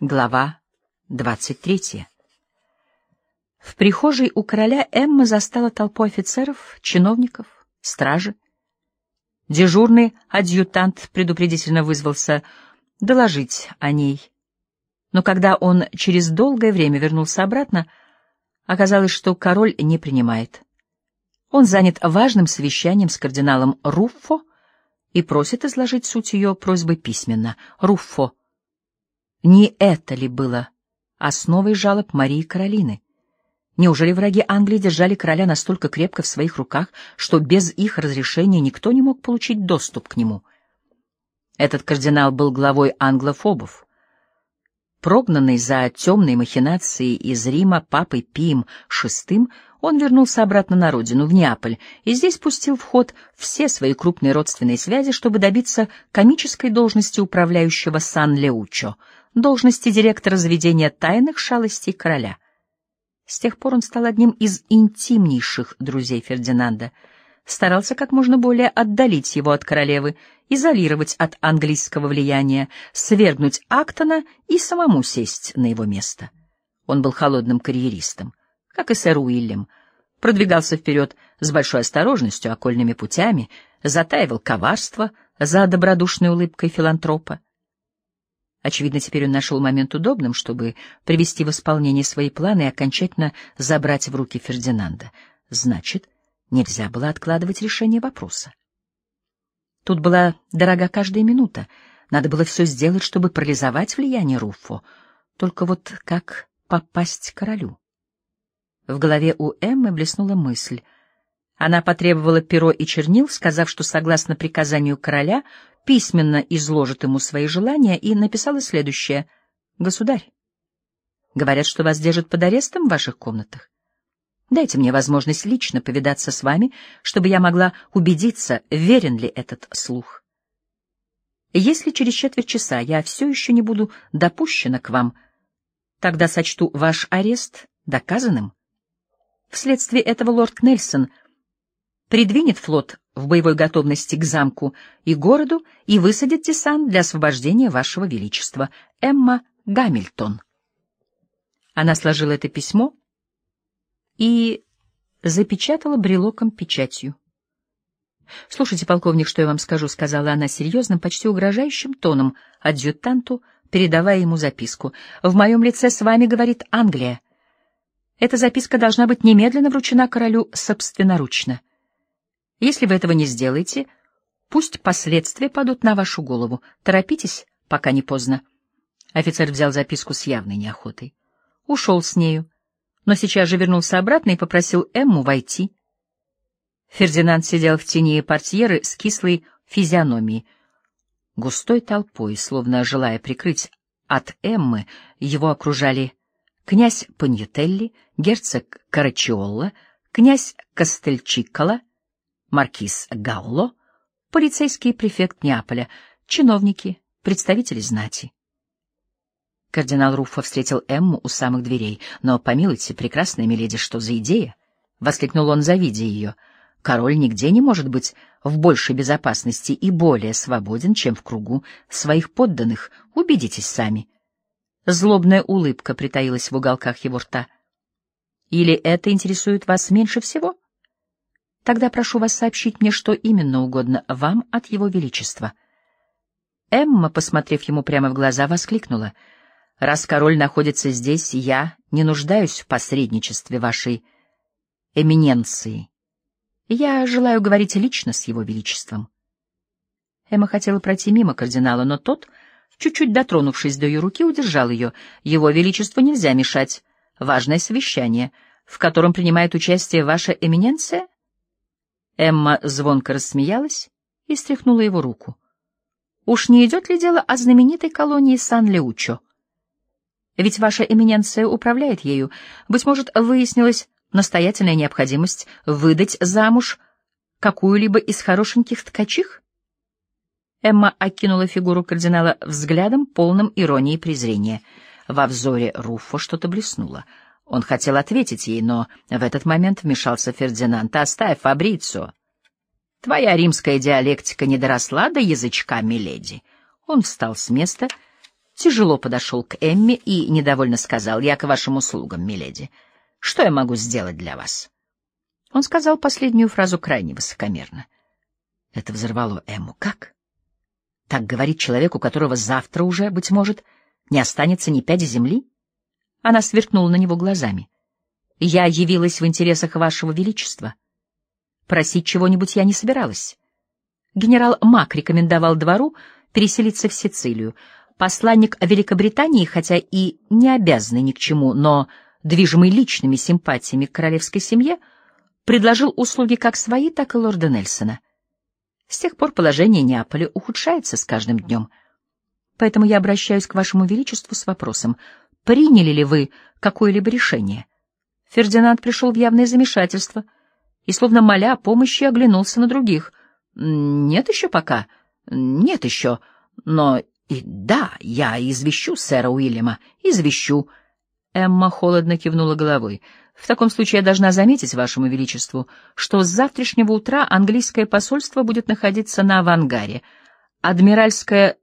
Глава двадцать третья. В прихожей у короля Эмма застала толпу офицеров, чиновников, стражи. Дежурный адъютант предупредительно вызвался доложить о ней. Но когда он через долгое время вернулся обратно, оказалось, что король не принимает. Он занят важным совещанием с кардиналом Руффо и просит изложить суть ее просьбы письменно. Руффо не это ли было основой жалоб Марии Каролины? Неужели враги Англии держали короля настолько крепко в своих руках, что без их разрешения никто не мог получить доступ к нему? Этот кардинал был главой англофобов. Прогнанный за темные махинации из Рима папой Пием VI, он вернулся обратно на родину, в Неаполь, и здесь пустил в ход все свои крупные родственные связи, чтобы добиться комической должности управляющего Сан-Леучо — должности директора заведения тайных шалостей короля. С тех пор он стал одним из интимнейших друзей Фердинанда, старался как можно более отдалить его от королевы, изолировать от английского влияния, свергнуть Актона и самому сесть на его место. Он был холодным карьеристом, как и сэр Уильям, продвигался вперед с большой осторожностью, окольными путями, затаивал коварство за добродушной улыбкой филантропа. Очевидно, теперь он нашел момент удобным, чтобы привести в исполнение свои планы и окончательно забрать в руки Фердинанда. Значит, нельзя было откладывать решение вопроса. Тут была дорога каждая минута. Надо было все сделать, чтобы парализовать влияние Руффо. Только вот как попасть к королю? В голове у Эммы блеснула мысль. Она потребовала перо и чернил, сказав, что, согласно приказанию короля, письменно изложит ему свои желания и написала следующее. «Государь, говорят, что вас держат под арестом в ваших комнатах. Дайте мне возможность лично повидаться с вами, чтобы я могла убедиться, верен ли этот слух. Если через четверть часа я все еще не буду допущена к вам, тогда сочту ваш арест доказанным. Вследствие этого лорд Нельсон придвинет флот в боевой готовности к замку и городу и высадит десант для освобождения вашего величества. Эмма Гамильтон. Она сложила это письмо и запечатала брелоком печатью. «Слушайте, полковник, что я вам скажу», — сказала она серьезным, почти угрожающим тоном адъютанту, передавая ему записку. «В моем лице с вами говорит Англия. Эта записка должна быть немедленно вручена королю собственноручно. Если вы этого не сделаете, пусть последствия падут на вашу голову. Торопитесь, пока не поздно. Офицер взял записку с явной неохотой. Ушел с нею, но сейчас же вернулся обратно и попросил Эмму войти. Фердинанд сидел в тени портьеры с кислой физиономией. Густой толпой, словно желая прикрыть от Эммы, его окружали князь Паньютелли, герцог Карачиолла, князь Кастельчикола, маркиз Галло, полицейский префект Неаполя, чиновники, представители знати. Кардинал Руффо встретил Эмму у самых дверей. «Но, помилуйте, прекрасная миледи, что за идея?» — воскликнул он, завидя ее. «Король нигде не может быть в большей безопасности и более свободен, чем в кругу своих подданных. Убедитесь сами». Злобная улыбка притаилась в уголках его рта. «Или это интересует вас меньше всего?» Тогда прошу вас сообщить мне, что именно угодно вам от его величества. Эмма, посмотрев ему прямо в глаза, воскликнула. «Раз король находится здесь, я не нуждаюсь в посредничестве вашей эминенции. Я желаю говорить лично с его величеством». Эмма хотела пройти мимо кардинала, но тот, чуть-чуть дотронувшись до ее руки, удержал ее. «Его величеству нельзя мешать. Важное совещание, в котором принимает участие ваша эминенция?» Эмма звонко рассмеялась и стряхнула его руку. «Уж не идет ли дело о знаменитой колонии Сан-Леучо? Ведь ваша эминенция управляет ею. Быть может, выяснилась настоятельная необходимость выдать замуж какую-либо из хорошеньких ткачих?» Эмма окинула фигуру кардинала взглядом, полным иронии и презрения. Во взоре Руффо что-то блеснуло — он хотел ответить ей, но в этот момент вмешался Фердинанд. «Оставь, Фабрицо. Твоя римская диалектика не доросла до язычка, миледи». Он встал с места тяжело подошел к Эмме и недовольно сказал, «Я к вашим услугам, миледи. Что я могу сделать для вас?» Он сказал последнюю фразу крайне высокомерно. Это взорвало Эмму. «Как? Так говорит человек, у которого завтра уже, быть может, не останется ни пяди земли?» Она сверкнула на него глазами. «Я явилась в интересах вашего величества. Просить чего-нибудь я не собиралась. Генерал Мак рекомендовал двору переселиться в Сицилию. Посланник Великобритании, хотя и не обязанный ни к чему, но движимый личными симпатиями к королевской семье, предложил услуги как свои, так и лорда Нельсона. С тех пор положение Неаполя ухудшается с каждым днем. Поэтому я обращаюсь к вашему величеству с вопросом, приняли ли вы какое-либо решение? Фердинанд пришел в явное замешательство и, словно моля о помощи, оглянулся на других. Нет еще пока. Нет еще. Но и да, я извещу сэра Уильяма. Извещу. Эмма холодно кивнула головой. В таком случае я должна заметить вашему величеству, что с завтрашнего утра английское посольство будет находиться на авангаре. Адмиральское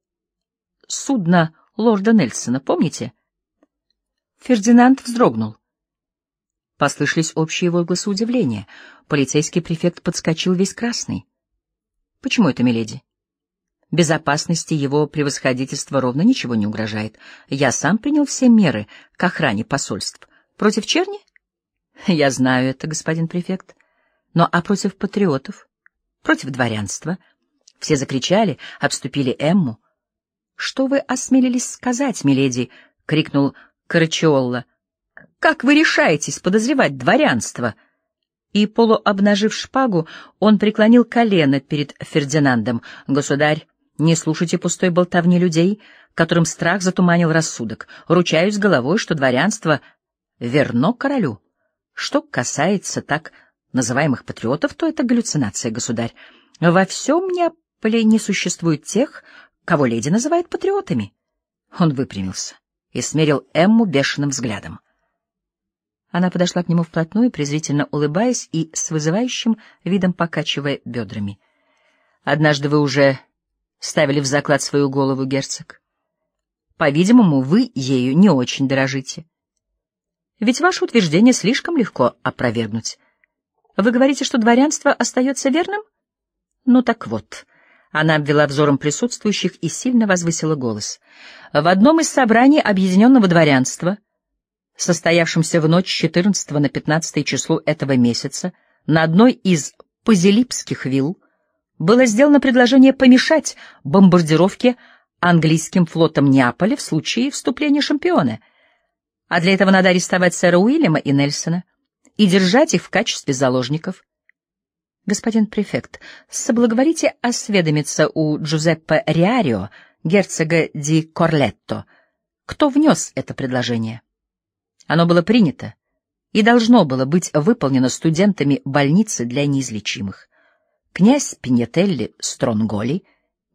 судно лорда Нельсона, помните? Фердинанд вздрогнул. Послышались общие возгласы удивления. Полицейский префект подскочил весь красный. — Почему это, миледи? Безопасности его превосходительства ровно ничего не угрожает. Я сам принял все меры к охране посольств. Против черни? Я знаю это, господин префект. Но а против патриотов? Против дворянства? Все закричали, обступили Эмму. — Что вы осмелились сказать, миледи? — крикнул Карачиолла. — Как вы решаетесь подозревать дворянство? И, полуобнажив шпагу, он преклонил колено перед Фердинандом. — Государь, не слушайте пустой болтовни людей, которым страх затуманил рассудок. Ручаюсь головой, что дворянство верно королю. Что касается так называемых патриотов, то это галлюцинация, государь. Во всем Неаполе не существует тех, кого леди называет патриотами. Он выпрямился и смерил Эмму бешеным взглядом. Она подошла к нему вплотную, презрительно улыбаясь и с вызывающим видом покачивая бедрами. «Однажды вы уже ставили в заклад свою голову, герцог. По-видимому, вы ею не очень дорожите. Ведь ваше утверждение слишком легко опровергнуть. Вы говорите, что дворянство остается верным? Ну так вот. Она обвела взором присутствующих и сильно возвысила голос. В одном из собраний объединенного дворянства, состоявшемся в ночь с 14 на 15 число этого месяца, на одной из позелипских вилл, было сделано предложение помешать бомбардировке английским флотом Неаполя в случае вступления шампиона. А для этого надо арестовать сэра Уильяма и Нельсона и держать их в качестве заложников. Господин префект, соблаговорите осведомиться у Джузеппе Риарио, герцога ди Корлетто, кто внес это предложение. Оно было принято и должно было быть выполнено студентами больницы для неизлечимых. Князь Пиньетелли Стронголи,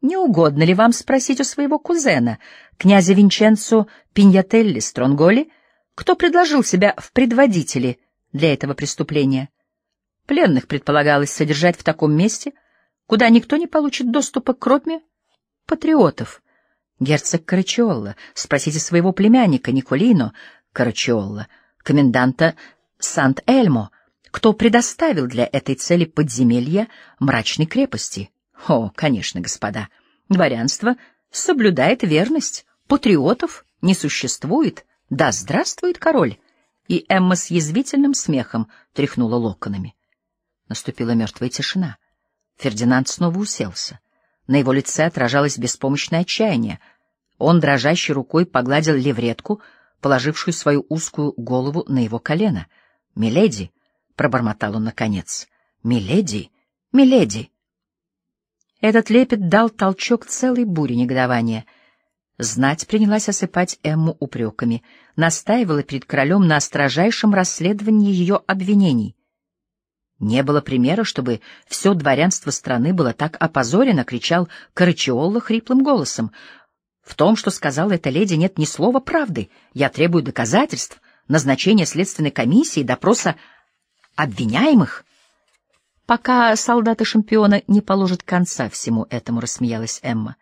не угодно ли вам спросить у своего кузена, князя Винченцо Пиньетелли Стронголи, кто предложил себя в предводители для этого преступления? Пленных предполагалось содержать в таком месте, куда никто не получит доступа, кроме патриотов. Герцог Карачиолла, спросите своего племянника Николино Карачиолла, коменданта Сант-Эльмо, кто предоставил для этой цели подземелья мрачной крепости. О, конечно, господа, дворянство соблюдает верность, патриотов не существует, да здравствует король. И Эмма с язвительным смехом тряхнула локонами. Наступила мертвая тишина. Фердинанд снова уселся. На его лице отражалось беспомощное отчаяние. Он дрожащей рукой погладил левретку, положившую свою узкую голову на его колено. «Миледи!» — пробормотал он наконец. «Миледи! Миледи!» Этот лепет дал толчок целой буре негодования. Знать принялась осыпать Эмму упреками, настаивала перед королем на строжайшем расследовании ее обвинений. Не было примера, чтобы все дворянство страны было так опозорено, кричал Карачиолла хриплым голосом. В том, что сказала эта леди, нет ни слова правды. Я требую доказательств, назначения следственной комиссии, допроса обвиняемых. Пока солдаты шампиона не положат конца всему этому, рассмеялась Эмма.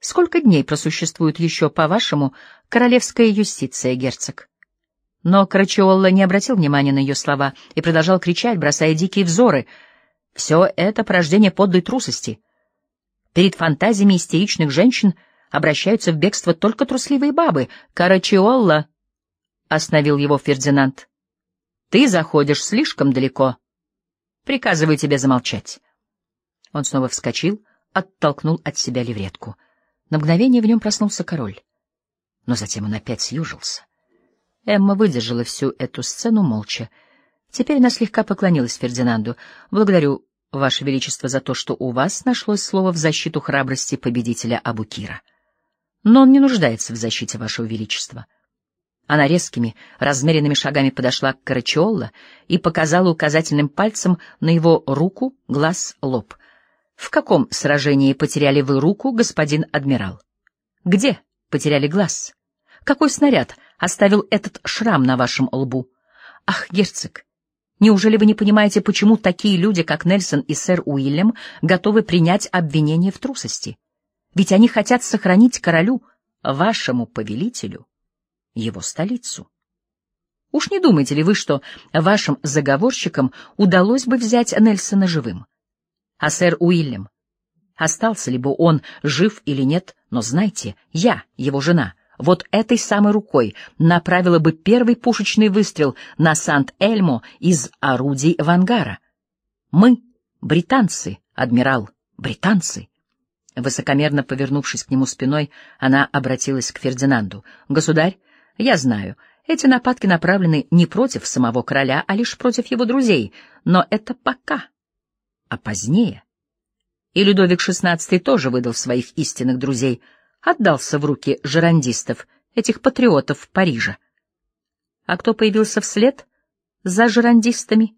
Сколько дней просуществует еще, по-вашему, королевская юстиция, герцог? Но Карачиолла не обратил внимания на ее слова и продолжал кричать, бросая дикие взоры. Все это порождение подлой трусости. Перед фантазиями истеричных женщин обращаются в бегство только трусливые бабы. Карачиолла, — остановил его Фердинанд, — ты заходишь слишком далеко. Приказываю тебе замолчать. Он снова вскочил, оттолкнул от себя левретку. На мгновение в нем проснулся король. Но затем он опять съюжился. Эмма выдержала всю эту сцену молча. Теперь она слегка поклонилась Фердинанду. «Благодарю, Ваше Величество, за то, что у вас нашлось слово в защиту храбрости победителя Абукира. Но он не нуждается в защите Вашего Величества». Она резкими, размеренными шагами подошла к Карачиолло и показала указательным пальцем на его руку, глаз, лоб. «В каком сражении потеряли вы руку, господин адмирал? Где потеряли глаз? Какой снаряд оставил этот шрам на вашем лбу? Ах, герцог, неужели вы не понимаете, почему такие люди, как Нельсон и сэр Уильям, готовы принять обвинение в трусости? Ведь они хотят сохранить королю, вашему повелителю, его столицу. Уж не думаете ли вы, что вашим заговорщикам удалось бы взять Нельсона живым? А сэр Уильям? Остался ли бы он жив или нет, но знайте, я, его жена, вот этой самой рукой направила бы первый пушечный выстрел на Сант-Эльмо из орудий Вангара. Мы, британцы, адмирал, британцы. Высокомерно повернувшись к нему спиной, она обратилась к Фердинанду. «Государь, я знаю, эти нападки направлены не против самого короля, а лишь против его друзей, но это пока. А позднее... И Людовик XVI тоже выдал своих истинных друзей — отдался в руки жерандистов, этих патриотов Парижа. А кто появился вслед за жерандистами?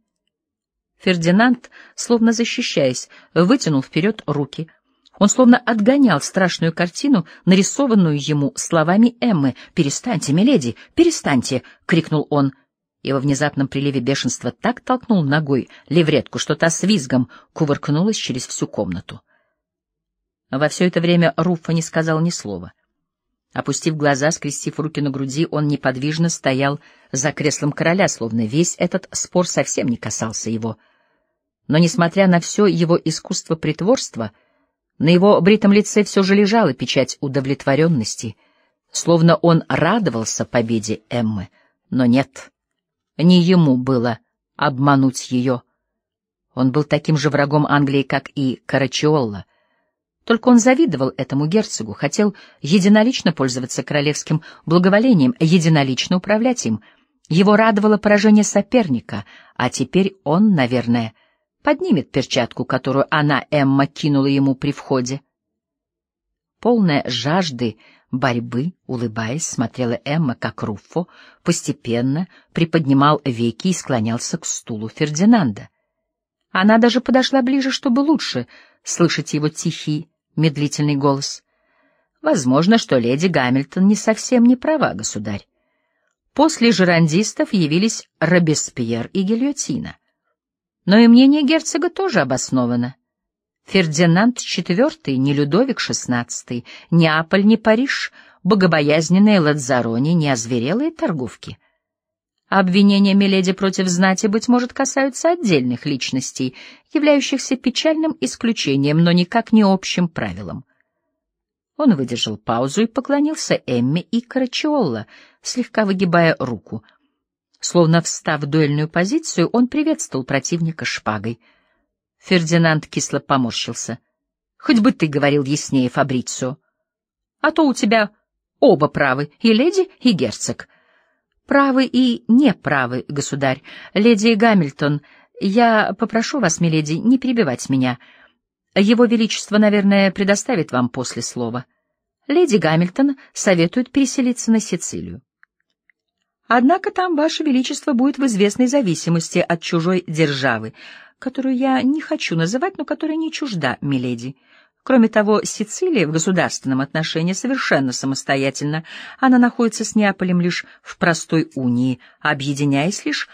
Фердинанд, словно защищаясь, вытянул вперед руки. Он словно отгонял страшную картину, нарисованную ему словами Эммы. «Перестаньте, миледи, перестаньте!» — крикнул он. И во внезапном приливе бешенства так толкнул ногой левретку, что та с визгом кувыркнулась через всю комнату. Во все это время Руффа не сказал ни слова. Опустив глаза, скрестив руки на груди, он неподвижно стоял за креслом короля, словно весь этот спор совсем не касался его. Но, несмотря на все его искусство притворства, на его бритом лице все же лежала печать удовлетворенности, словно он радовался победе Эммы. Но нет, не ему было обмануть ее. Он был таким же врагом Англии, как и Карачиолла, только он завидовал этому герцогу, хотел единолично пользоваться королевским благоволением, единолично управлять им. Его радовало поражение соперника, а теперь он, наверное, поднимет перчатку, которую она, Эмма, кинула ему при входе. Полная жажды борьбы, улыбаясь, смотрела Эмма, как Руффо постепенно приподнимал веки и склонялся к стулу Фердинанда. Она даже подошла ближе, чтобы лучше слышать его тихий медлительный голос. Возможно, что леди Гамильтон не совсем не права, государь. После жерандистов явились Робеспьер и Гильотина. Но и мнение герцога тоже обосновано. Фердинанд IV, не Людовик XVI, Неаполь, не Париж, богобоязненные Ладзарони, не озверелые торговки — Обвинения Миледи против знати, быть может, касаются отдельных личностей, являющихся печальным исключением, но никак не общим правилом. Он выдержал паузу и поклонился Эмме и Карачиолла, слегка выгибая руку. Словно встав в дуэльную позицию, он приветствовал противника шпагой. Фердинанд кисло поморщился. — Хоть бы ты говорил яснее, Фабрицио. А то у тебя оба правы, и леди, и герцог. — правы и неправы, государь. Леди Гамильтон, я попрошу вас, миледи, не перебивать меня. Его Величество, наверное, предоставит вам после слова. Леди Гамильтон советует переселиться на Сицилию. Однако там Ваше Величество будет в известной зависимости от чужой державы, которую я не хочу называть, но которая не чужда, миледи. Кроме того, Сицилия в государственном отношении совершенно самостоятельна. Она находится с Неаполем лишь в простой унии, объединяясь лишь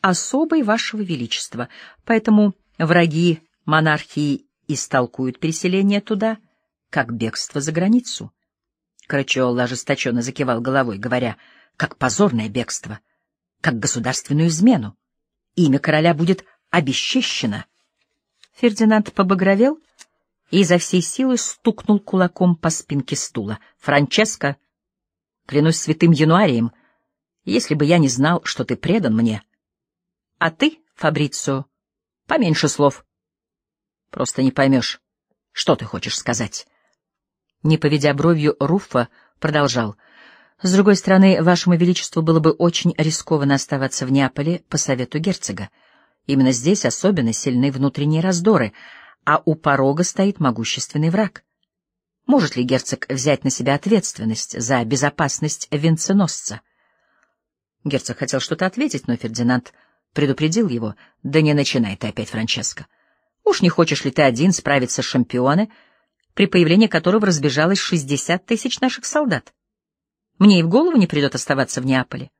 особой вашего величества. Поэтому враги монархии истолкуют переселение туда как бегство за границу. Крачиолла ожесточенно закивал головой, говоря, как позорное бегство, как государственную измену. Имя короля будет обесчещено. Фердинанд побагровел и изо всей силы стукнул кулаком по спинке стула. «Франческо, клянусь святым януарием, если бы я не знал, что ты предан мне. А ты, Фабрицио, поменьше слов. Просто не поймешь, что ты хочешь сказать». Не поведя бровью, Руффа продолжал. «С другой стороны, вашему величеству было бы очень рискованно оставаться в Неаполе по совету герцога. Именно здесь особенно сильны внутренние раздоры, а у порога стоит могущественный враг. Может ли герцог взять на себя ответственность за безопасность венценосца? Герцог хотел что-то ответить, но Фердинанд предупредил его. «Да не начинай ты опять, Франческо. Уж не хочешь ли ты один справиться с шампионы, при появлении которого разбежалось шестьдесят тысяч наших солдат? Мне и в голову не придет оставаться в Неаполе.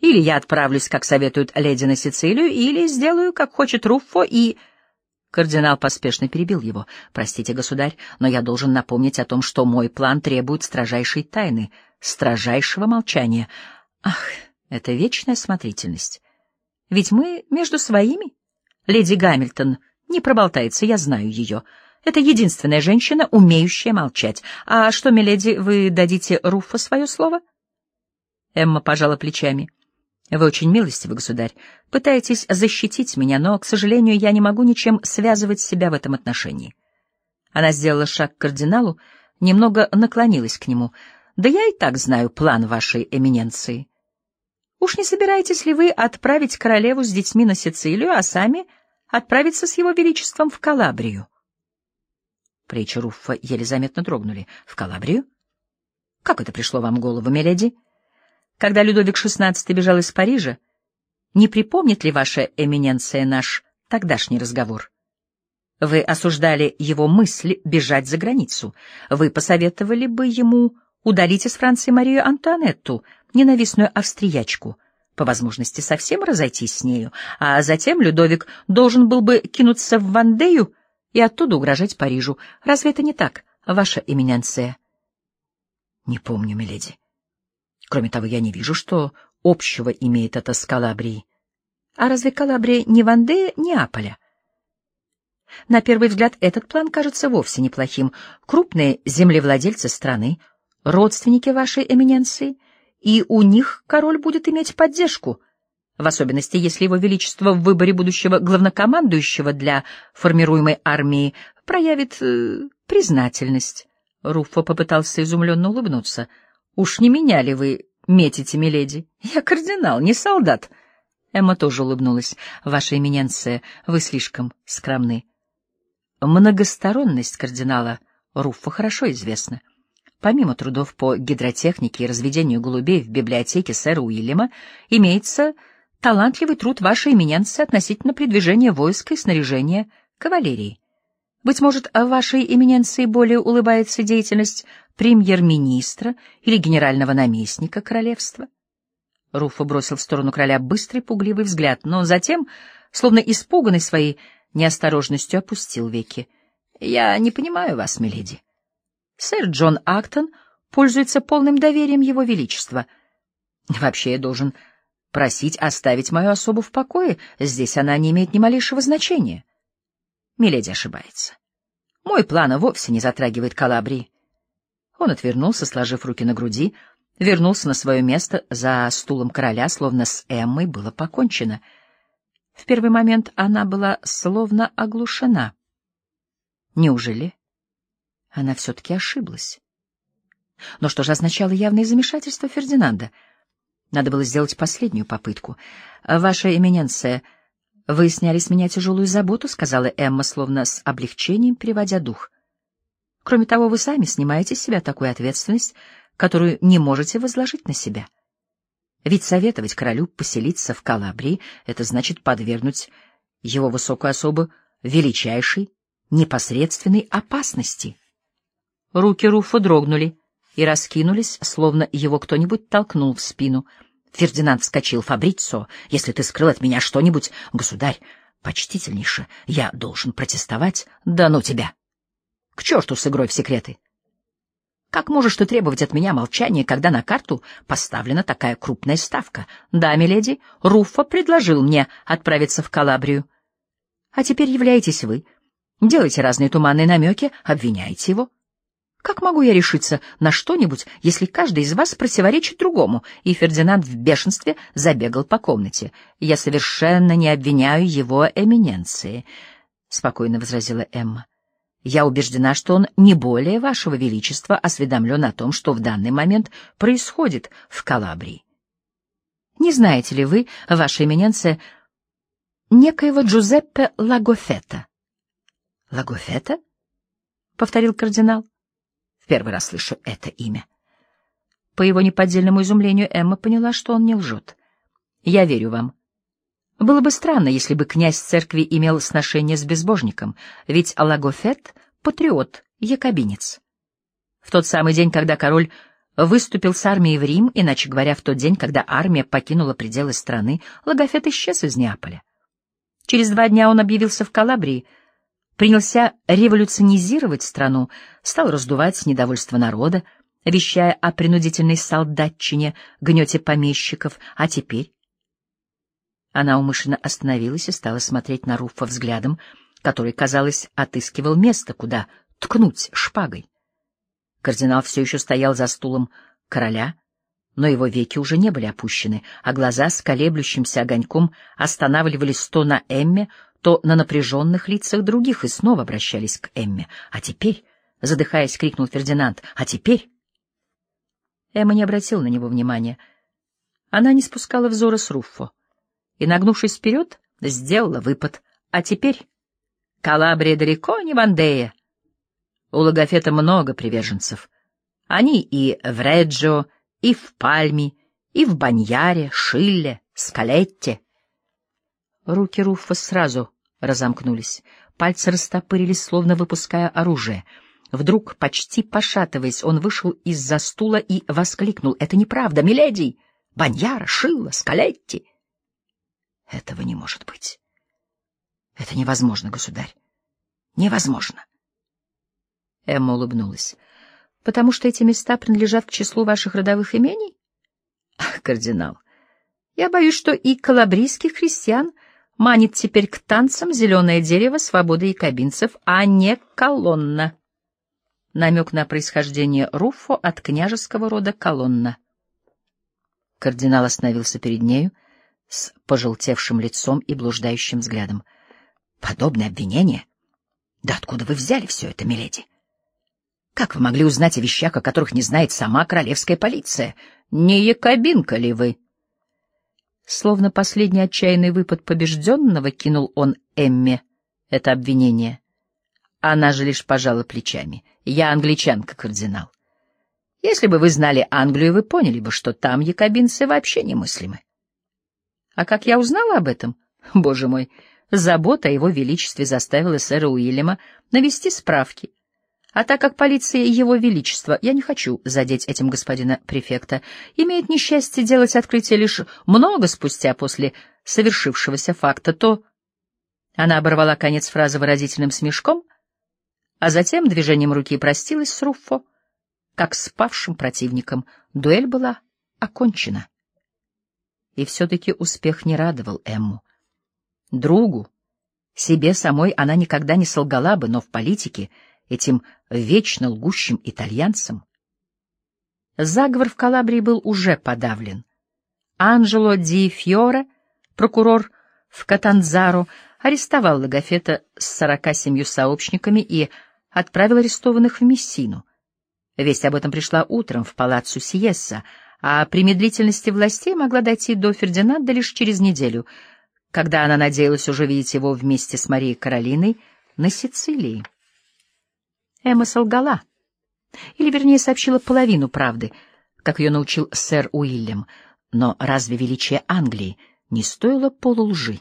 Или я отправлюсь, как советует леди на Сицилию, или сделаю, как хочет Руффо, и... Кардинал поспешно перебил его. «Простите, государь, но я должен напомнить о том, что мой план требует строжайшей тайны, строжайшего молчания. Ах, это вечная осмотрительность. Ведь мы между своими. Леди Гамильтон не проболтается, я знаю ее. Это единственная женщина, умеющая молчать. А что, миледи, вы дадите Руффо свое слово?» Эмма пожала плечами. Вы очень милостивы, государь. Пытаетесь защитить меня, но, к сожалению, я не могу ничем связывать себя в этом отношении. Она сделала шаг к кардиналу, немного наклонилась к нему. Да я и так знаю план вашей эминенции. Уж не собираетесь ли вы отправить королеву с детьми на Сицилию, а сами отправиться с его величеством в Калабрию? Плечи Руффа еле заметно дрогнули. В Калабрию? Как это пришло вам в голову, миледи? — когда Людовик XVI бежал из Парижа, не припомнит ли ваша эминенция наш тогдашний разговор? Вы осуждали его мысль бежать за границу. Вы посоветовали бы ему удалить из Франции Марию Антуанетту, ненавистную австриячку, по возможности совсем разойтись с нею, а затем Людовик должен был бы кинуться в Вандею и оттуда угрожать Парижу. Разве это не так, ваша эминенция? — Не помню, миледи. Кроме того, я не вижу, что общего имеет это с Калабрией. А разве Калабрия не Вандея, не Аполя? На первый взгляд этот план кажется вовсе неплохим. Крупные землевладельцы страны, родственники вашей эминенции, и у них король будет иметь поддержку, в особенности, если его величество в выборе будущего главнокомандующего для формируемой армии проявит э, признательность. Руффо попытался изумленно улыбнуться — Уж не меня ли вы метите, миледи? Я кардинал, не солдат. Эмма тоже улыбнулась. Ваша имененция, вы слишком скромны. Многосторонность кардинала Руффа хорошо известна. Помимо трудов по гидротехнике и разведению голубей в библиотеке сэра Уильяма, имеется талантливый труд вашей имененции относительно передвижения войска и снаряжения кавалерии. Быть может, вашей имененции более улыбается деятельность премьер-министра или генерального наместника королевства? Руфа бросил в сторону короля быстрый пугливый взгляд, но затем, словно испуганный своей неосторожностью, опустил веки. — Я не понимаю вас, миледи. Сэр Джон Актон пользуется полным доверием его величества. Вообще я должен просить оставить мою особу в покое, здесь она не имеет ни малейшего значения. Миледи ошибается. Мой план вовсе не затрагивает Калабрии. Он отвернулся, сложив руки на груди, вернулся на свое место за стулом короля, словно с Эммой было покончено. В первый момент она была словно оглушена. Неужели она все-таки ошиблась? Но что же означало явное замешательство Фердинанда? Надо было сделать последнюю попытку. «Ваша эминенция, вы сняли с меня тяжелую заботу», — сказала Эмма, словно с облегчением переводя дух. Кроме того, вы сами снимаете с себя такую ответственность, которую не можете возложить на себя. Ведь советовать королю поселиться в Калабрии — это значит подвергнуть его высокую особу величайшей, непосредственной опасности. Руки Руфа дрогнули и раскинулись, словно его кто-нибудь толкнул в спину. Фердинанд вскочил. «Фабрицо, если ты скрыл от меня что-нибудь, государь, почтительнейше, я должен протестовать. Да ну тебя!» К черту с игрой в секреты! Как можешь ты требовать от меня молчания, когда на карту поставлена такая крупная ставка? Да, миледи, Руффа предложил мне отправиться в Калабрию. А теперь являетесь вы. Делайте разные туманные намеки, обвиняете его. Как могу я решиться на что-нибудь, если каждый из вас противоречит другому? И Фердинанд в бешенстве забегал по комнате. Я совершенно не обвиняю его эминенции, — спокойно возразила Эмма. Я убеждена, что он не более вашего величества осведомлен о том, что в данный момент происходит в Калабрии. Не знаете ли вы, ваша эминенция, некоего Джузеппе Лагофета? Лагофета? — повторил кардинал. — первый раз слышу это имя. По его неподдельному изумлению Эмма поняла, что он не лжет. — Я верю вам. Было бы странно, если бы князь церкви имел сношение с безбожником, ведь Лагофет — патриот, якобинец. В тот самый день, когда король выступил с армией в Рим, иначе говоря, в тот день, когда армия покинула пределы страны, Лагофет исчез из Неаполя. Через два дня он объявился в Калабрии, принялся революционизировать страну, стал раздувать недовольство народа, вещая о принудительной солдатчине, гнете помещиков, а теперь она умышленно остановилась и стала смотреть на Руффа взглядом, который, казалось, отыскивал место, куда ткнуть шпагой. Кардинал все еще стоял за стулом короля, но его веки уже не были опущены, а глаза с колеблющимся огоньком останавливались то на Эмме, то на напряженных лицах других и снова обращались к Эмме. «А теперь...» — задыхаясь, крикнул Фердинанд. «А теперь...» Эмма не обратила на него внимания. Она не спускала взора с Руффо и, нагнувшись вперед, сделала выпад. А теперь Калабрия далеко не Вандея. У Логофета много приверженцев. Они и в Реджио, и в Пальме, и в Баньяре, Шилле, Скалетте. Руки Руффа сразу разомкнулись, пальцы растопырились, словно выпуская оружие. Вдруг, почти пошатываясь, он вышел из-за стула и воскликнул. — Это неправда, миледи! Баньяра, Шилла, Скалетти! Этого не может быть. Это невозможно, государь. Невозможно. Эмма улыбнулась. Потому что эти места принадлежат к числу ваших родовых имений? Ах, кардинал, я боюсь, что и калабрийских христиан манит теперь к танцам зеленое дерево свободы якобинцев, а не колонна. Намек на происхождение Руффо от княжеского рода колонна. Кардинал остановился перед нею, — с пожелтевшим лицом и блуждающим взглядом. — Подобное обвинение? Да откуда вы взяли все это, миледи? Как вы могли узнать о вещах, о которых не знает сама королевская полиция? Не якобинка ли вы? Словно последний отчаянный выпад побежденного кинул он Эмме это обвинение. Она же лишь пожала плечами. Я англичанка, кардинал. Если бы вы знали Англию, вы поняли бы, что там якобинцы вообще немыслимы. А как я узнала об этом? Боже мой, забота о его величестве заставила сэра Уильяма навести справки. А так как полиция его величества, я не хочу задеть этим господина префекта, имеет несчастье делать открытие лишь много спустя после совершившегося факта, то... Она оборвала конец фразы выразительным смешком, а затем движением руки простилась с Руффо, как с павшим противником. Дуэль была окончена. И все-таки успех не радовал Эмму. Другу, себе самой она никогда не солгала бы, но в политике этим вечно лгущим итальянцам. Заговор в Калабрии был уже подавлен. Анджело Ди Фьоре, прокурор в Катанзаро, арестовал Логофета с сорока семью сообщниками и отправил арестованных в Мессину. Весть об этом пришла утром в палаццо Сиесса, а при медлительности властей могла дойти до Фердинанда лишь через неделю, когда она надеялась уже видеть его вместе с Марией Каролиной на Сицилии. Эмма солгала, или, вернее, сообщила половину правды, как ее научил сэр Уильям, но разве величие Англии не стоило полулжи?